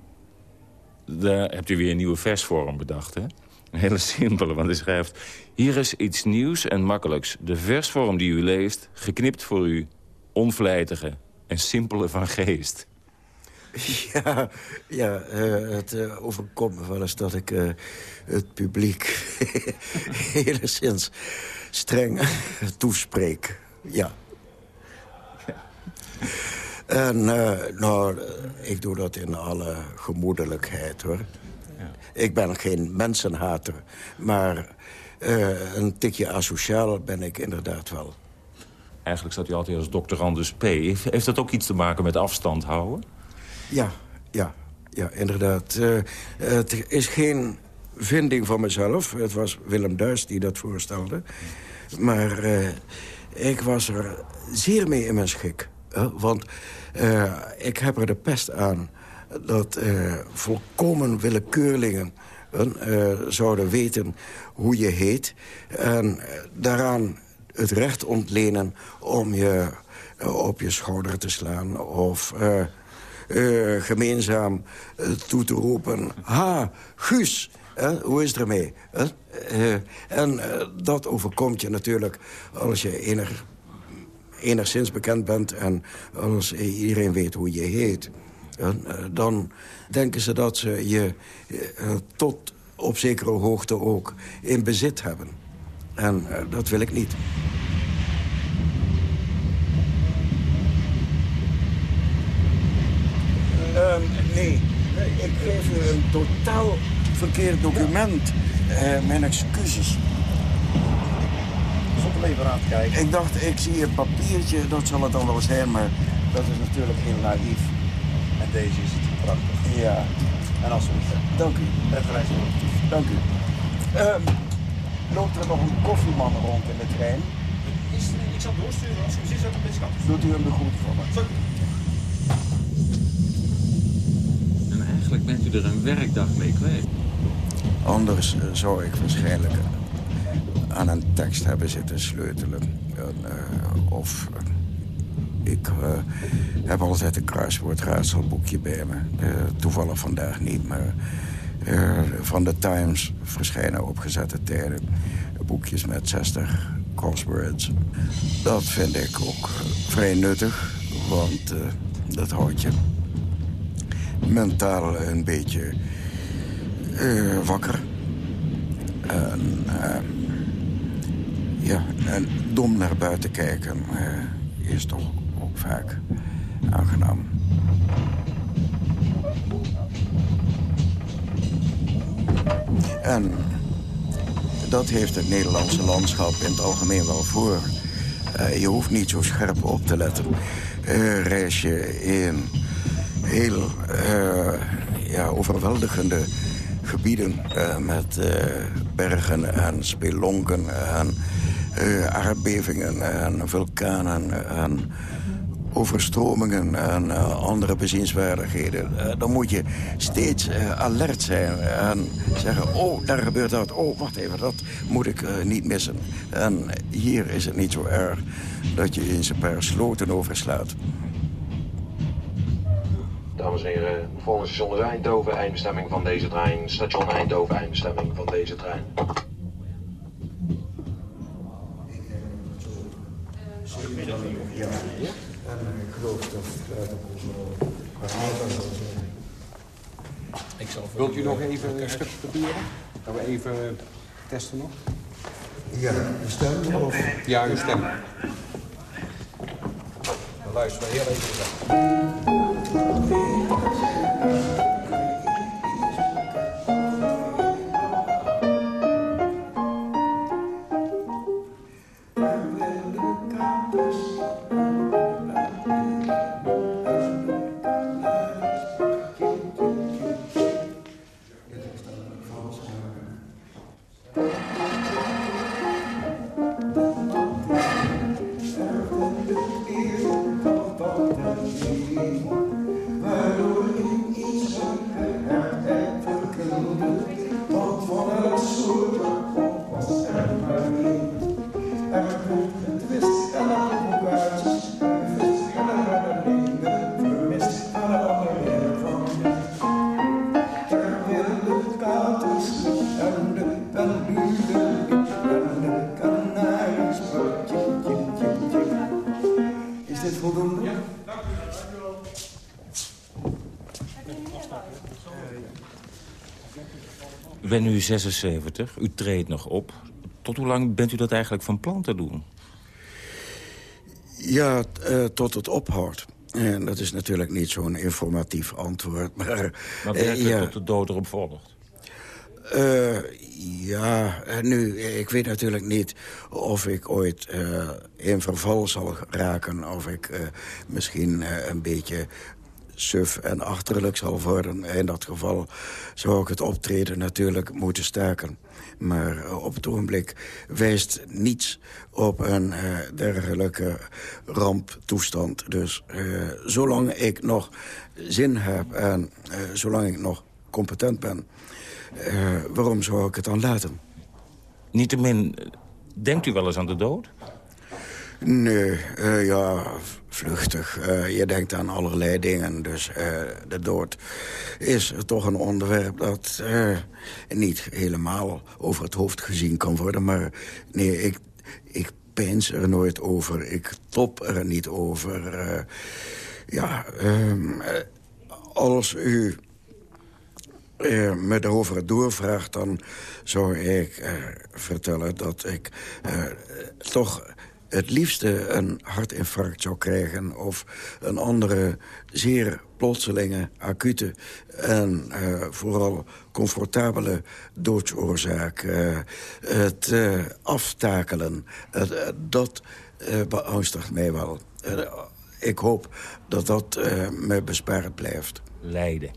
daar hebt u weer een nieuwe versvorm bedacht, hè? Een hele simpele, want hij schrijft... Hier is iets nieuws en makkelijks. De versvorm die u leest, geknipt voor u... onvlijtige en simpele van geest. Ja, ja uh, het uh, overkomt me wel eens dat ik uh, het publiek... heleszins streng toespreek. Ja. En uh, nou, ik doe dat in alle gemoedelijkheid, hoor. Ja. Ik ben geen mensenhater, maar uh, een tikje asociaal ben ik inderdaad wel. Eigenlijk staat u altijd als doctorandus P. Heeft dat ook iets te maken met afstand houden? Ja, ja, ja, inderdaad. Uh, het is geen vinding van mezelf. Het was Willem Duis die dat voorstelde. Maar ik was er zeer mee in mijn schik. Want uh, ik heb er de pest aan dat uh, volkomen willekeurlingen uh, zouden weten hoe je heet... en daaraan het recht ontlenen om je op je schouder te slaan... of gemeenzaam toe te roepen... Ha, Guus, hoe is het ermee? Uh, en uh, dat overkomt je natuurlijk als je enig, enigszins bekend bent... en als iedereen weet hoe je heet. Uh, dan denken ze dat ze je tot op zekere hoogte ook in bezit hebben. En dat wil ik niet. Ehm, nee. nee, ik geef u een totaal verkeerd document. Uh, mijn excuses. Zonder even aan te kijken. Ik dacht, ik zie een papiertje, dat zal het dan wel zijn, maar dat is natuurlijk heel naïef. En deze is het prachtig. Ja. En alsjeblieft. Dank u. Prettige Dank u. Um, loopt er nog een koffieman rond in de trein? Is, ik zal doorsturen als u zit, het beschap. Doet u hem de goed voor me? En eigenlijk bent u er een werkdag mee kwijt. Anders uh, zou ik waarschijnlijk aan een tekst hebben zitten sleutelen. Uh, of ik heb altijd een kruiswoordraadselboekje bij me. toevallig vandaag niet, maar van de Times verschijnen opgezette tijden. Boekjes met 60 crosswords. Dat vind ik ook vrij nuttig, want dat houdt je mentaal een beetje uh, wakker. En, uh, ja, en dom naar buiten kijken uh, is toch ook vaak aangenaam. En dat heeft het Nederlandse landschap in het algemeen wel voor. je hoeft niet zo scherp op te letten. reis je in heel ja, overweldigende gebieden uh, met uh, bergen en spelonken en uh, aardbevingen en vulkanen en overstromingen en andere bezienswaardigheden. dan moet je steeds alert zijn en zeggen... oh, daar gebeurt dat. Oh, wacht even, dat moet ik niet missen. En hier is het niet zo erg dat je eens een paar sloten overslaat. Dames en heren, volgende station is Eindhoven, eindbestemming van deze trein. Station Eindhoven, eindbestemming van deze trein. Ja, en ik geloof dat het op onze ik zal Wilt u nog even een stukje papieren? Gaan we even testen nog? Ja, uw stem? Of? Ja, uw stem. We luisteren. Heel even Is U bent nu 76, u treedt nog op. Tot hoe lang bent u dat eigenlijk van plan te doen? Ja, eh, tot het ophoudt. En dat is natuurlijk niet zo'n informatief antwoord, maar... Maar eh, werkelijk ja, tot de dood erop volgt? Eh, ja, nu, ik weet natuurlijk niet of ik ooit eh, in verval zal raken... of ik misschien een beetje suf en achterlijk zal worden. In dat geval zou ik het optreden natuurlijk moeten staken. Maar eh, op het ogenblik wijst niets op een eh, dergelijke ramptoestand. Dus eh, zolang ik nog zin heb en zolang ik nog competent ben... waarom zou ik het dan laten? Niettemin, denkt u wel eens aan de dood? Nee, eh, ja, vluchtig. Eh, je denkt aan allerlei dingen. Dus eh, de dood is toch een onderwerp dat niet helemaal over het hoofd gezien kan worden. Maar nee, ik, ik peins er nooit over. Ik top er niet over. Ja, ehm, eh, als u me daarover doorvraagt... dan zou ik eh, vertellen dat ik toch het liefste een hartinfarct zou krijgen... of een andere zeer plotselinge, acute en eh, vooral comfortabele doodsoorzaak. Eh, het eh, aftakelen, dat beangstigt mij wel. Ik hoop dat dat me bespaard blijft. Lijden.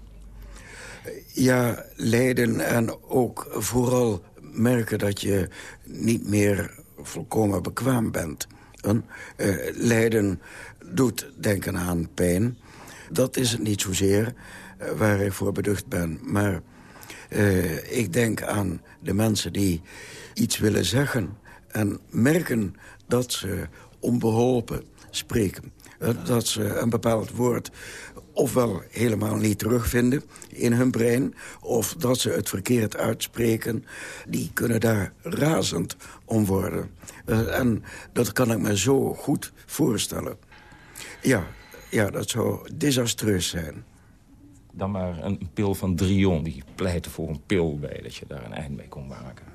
Ja, lijden en ook vooral merken dat je niet meer volkomen bekwaam bent. Een, eh, lijden doet denken aan pijn. Dat is het niet zozeer eh, waar ik voor beducht ben. Maar eh, ik denk aan de mensen die iets willen zeggen... en merken dat ze onbeholpen spreken. Dat ze een bepaald woord ofwel helemaal niet terugvinden in hun brein... of dat ze het verkeerd uitspreken, die kunnen daar razend om worden. Eh, en dat kan ik me zo goed voorstellen. Ja, ja dat zou desastreus zijn. Dan maar een pil van Drion, die pleitte voor een pil bij... dat je daar een eind mee kon maken.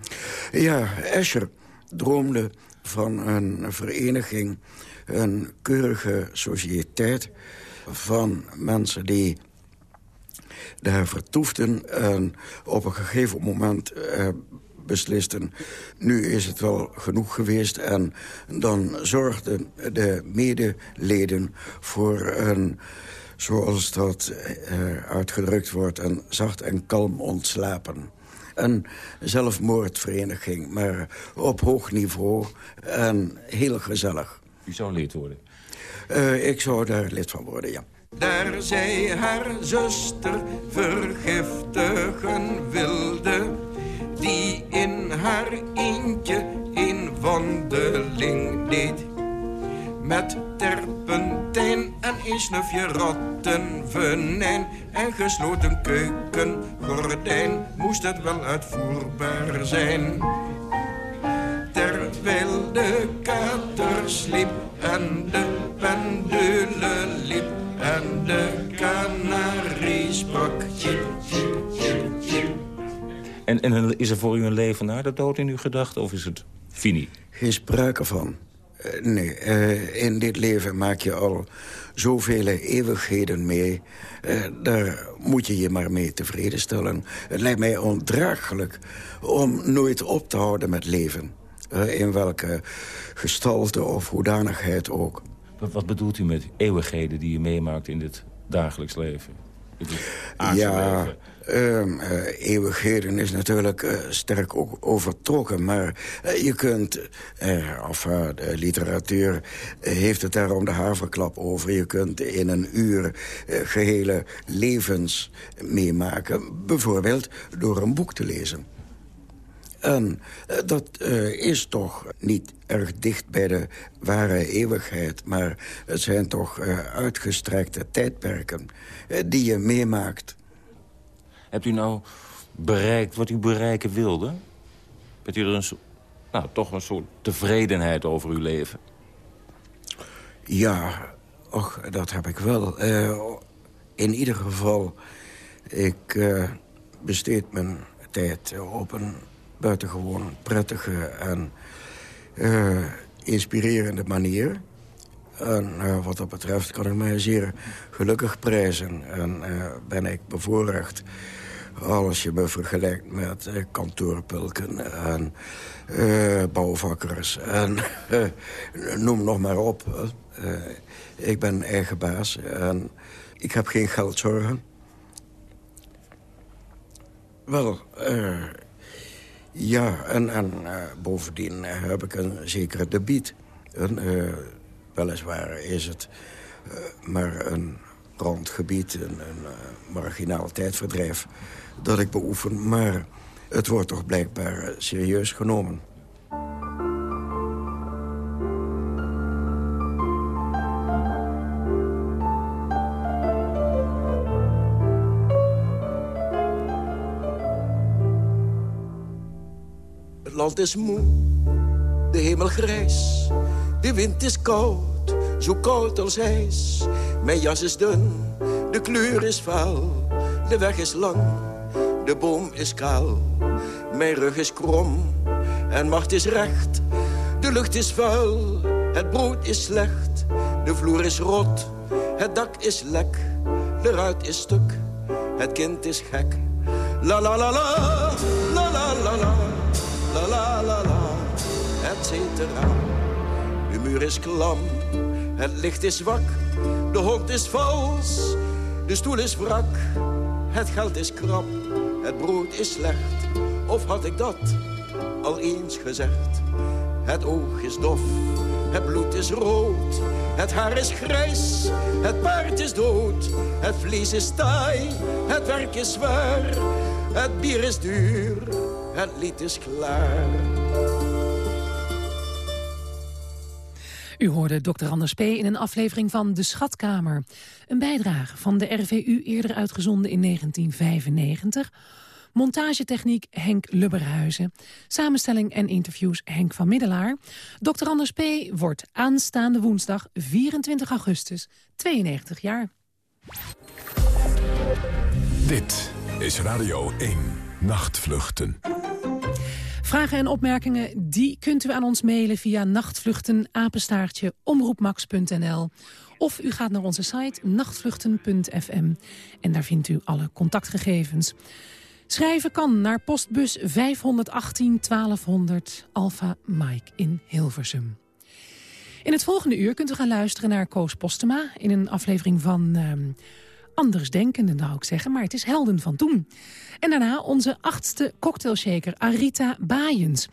Ja, Escher droomde van een vereniging, een keurige sociëteit... van mensen die daar vertoefden en op een gegeven moment eh, beslisten... nu is het wel genoeg geweest en dan zorgden de medeleden voor een zoals dat eh, uitgedrukt wordt, een zacht en kalm ontslapen. Een zelfmoordvereniging, maar op hoog niveau en heel gezellig. U zou lid worden. Eh, ik zou daar lid van worden, ja. Daar zij haar zuster vergiftigen wilde... die in haar eentje een wandeling deed. Met terpentijn en een snufje rattenvenijn... en gesloten keukengordijn moest het wel uitvoerbaar zijn. Terwijl de kater sliep en de pendule liep... en de kanarie sprak chip, chip, chip, chip. En, en is er voor u een leven na de dood in uw gedachten of is het fini? Geen sprake van. Eh, nee, eh, in dit leven maak je al zoveel eeuwigheden mee. Uh, daar moet je je maar mee tevreden stellen. Het lijkt mij ondraaglijk om nooit op te houden met leven. In welke gestalte of hoedanigheid ook. Wat, wat bedoelt u met eeuwigheden die je meemaakt in dit dagelijks leven? Ja, uh, eeuwigheden is natuurlijk uh, sterk ook overtrokken. Maar uh, je kunt, of de literatuur heeft het daar om de haverklap over. Je kunt in een uur gehele levens meemaken. Bijvoorbeeld door een boek te lezen. En dat is toch niet erg dicht bij de ware eeuwigheid... maar het zijn toch uitgestrekte tijdperken die je meemaakt. Hebt u nou bereikt wat u bereiken wilde? Bent u er een, nou, toch een soort tevredenheid over uw leven? Ja, och, dat heb ik wel. In ieder geval, ik besteed mijn tijd op een buitengewoon prettige en uh, inspirerende manier. En uh, wat dat betreft kan ik mij zeer gelukkig prijzen. En uh, ben ik bevoorrecht als je me vergelijkt met uh, kantoorpulken en bouwvakkers. En noem nog maar op. ik ben eigen baas en ik heb geen geldzorgen. Wel, ja, en, en bovendien heb ik een zekere debiet. Een, Weliswaar is het uh, maar een randgebied, een, een marginaal tijdverdrijf dat ik beoefen. Maar het wordt toch blijkbaar serieus genomen. Land is moe, de hemel grijs, de wind is koud zo koud als ijs. Mijn jas is dun, de kleur is vuil. De weg is lang, de boom is kaal. Mijn rug is krom en macht is recht. De lucht is vuil, het brood is slecht. De vloer is rot, het dak is lek. De ruit is stuk, het kind is gek. La la, la la De muur is klam het licht is zwak, de hond is vals, de stoel is wrak. Het geld is krap, het brood is slecht. Of had ik dat al eens gezegd? Het oog is dof, het bloed is rood. Het haar is grijs, het paard is dood. Het vlees is taai, het werk is zwaar. Het bier is duur, het lied is klaar. U hoorde Dr. Anders P. in een aflevering van De Schatkamer. Een bijdrage van de RVU eerder uitgezonden in 1995. Montagetechniek Henk Lubberhuizen. Samenstelling en interviews Henk van Middelaar. Dr. Anders P. wordt aanstaande woensdag 24 augustus 92 jaar. Dit is Radio 1 Nachtvluchten. Vragen en opmerkingen die kunt u aan ons mailen via nachtvluchten omroepmax.nl of u gaat naar onze site nachtvluchten.fm en daar vindt u alle contactgegevens. Schrijven kan naar postbus 518 1200 Alpha Mike in Hilversum. In het volgende uur kunt u gaan luisteren naar Koos Postema... in een aflevering van uh, Andersdenkende, nou ik zeggen, maar het is Helden van Toen. En daarna onze achtste cocktailshaker Arita Baaiens.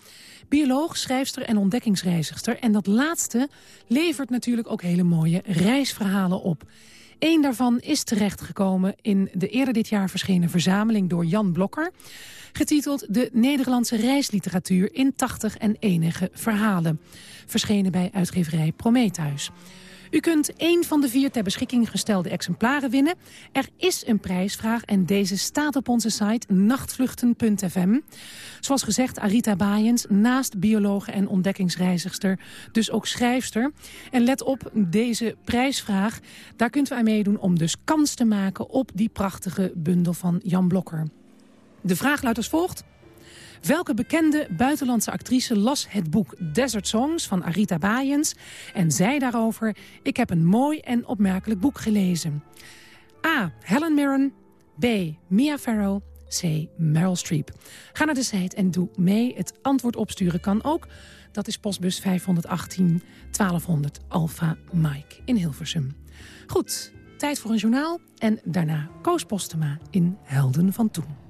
Bioloog, schrijfster en ontdekkingsreizigster. En dat laatste levert natuurlijk ook hele mooie reisverhalen op. Eén daarvan is terechtgekomen in de eerder dit jaar verschenen verzameling door Jan Blokker. Getiteld De Nederlandse reisliteratuur in 80 en enige verhalen. Verschenen bij uitgeverij Prometheus. U kunt één van de vier ter beschikking gestelde exemplaren winnen. Er is een prijsvraag en deze staat op onze site nachtvluchten.fm. Zoals gezegd, Arita Baaiens, naast biologe en ontdekkingsreizigster, dus ook schrijfster. En let op, deze prijsvraag, daar kunt u aan meedoen om dus kans te maken op die prachtige bundel van Jan Blokker. De vraag luidt als volgt. Welke bekende buitenlandse actrice las het boek Desert Songs van Arita Bayens... en zei daarover, ik heb een mooi en opmerkelijk boek gelezen. A. Helen Mirren. B. Mia Farrow. C. Meryl Streep. Ga naar de site en doe mee. Het antwoord opsturen kan ook. Dat is postbus 518 1200 Alpha Mike in Hilversum. Goed, tijd voor een journaal en daarna Koos Postema in Helden van Toen.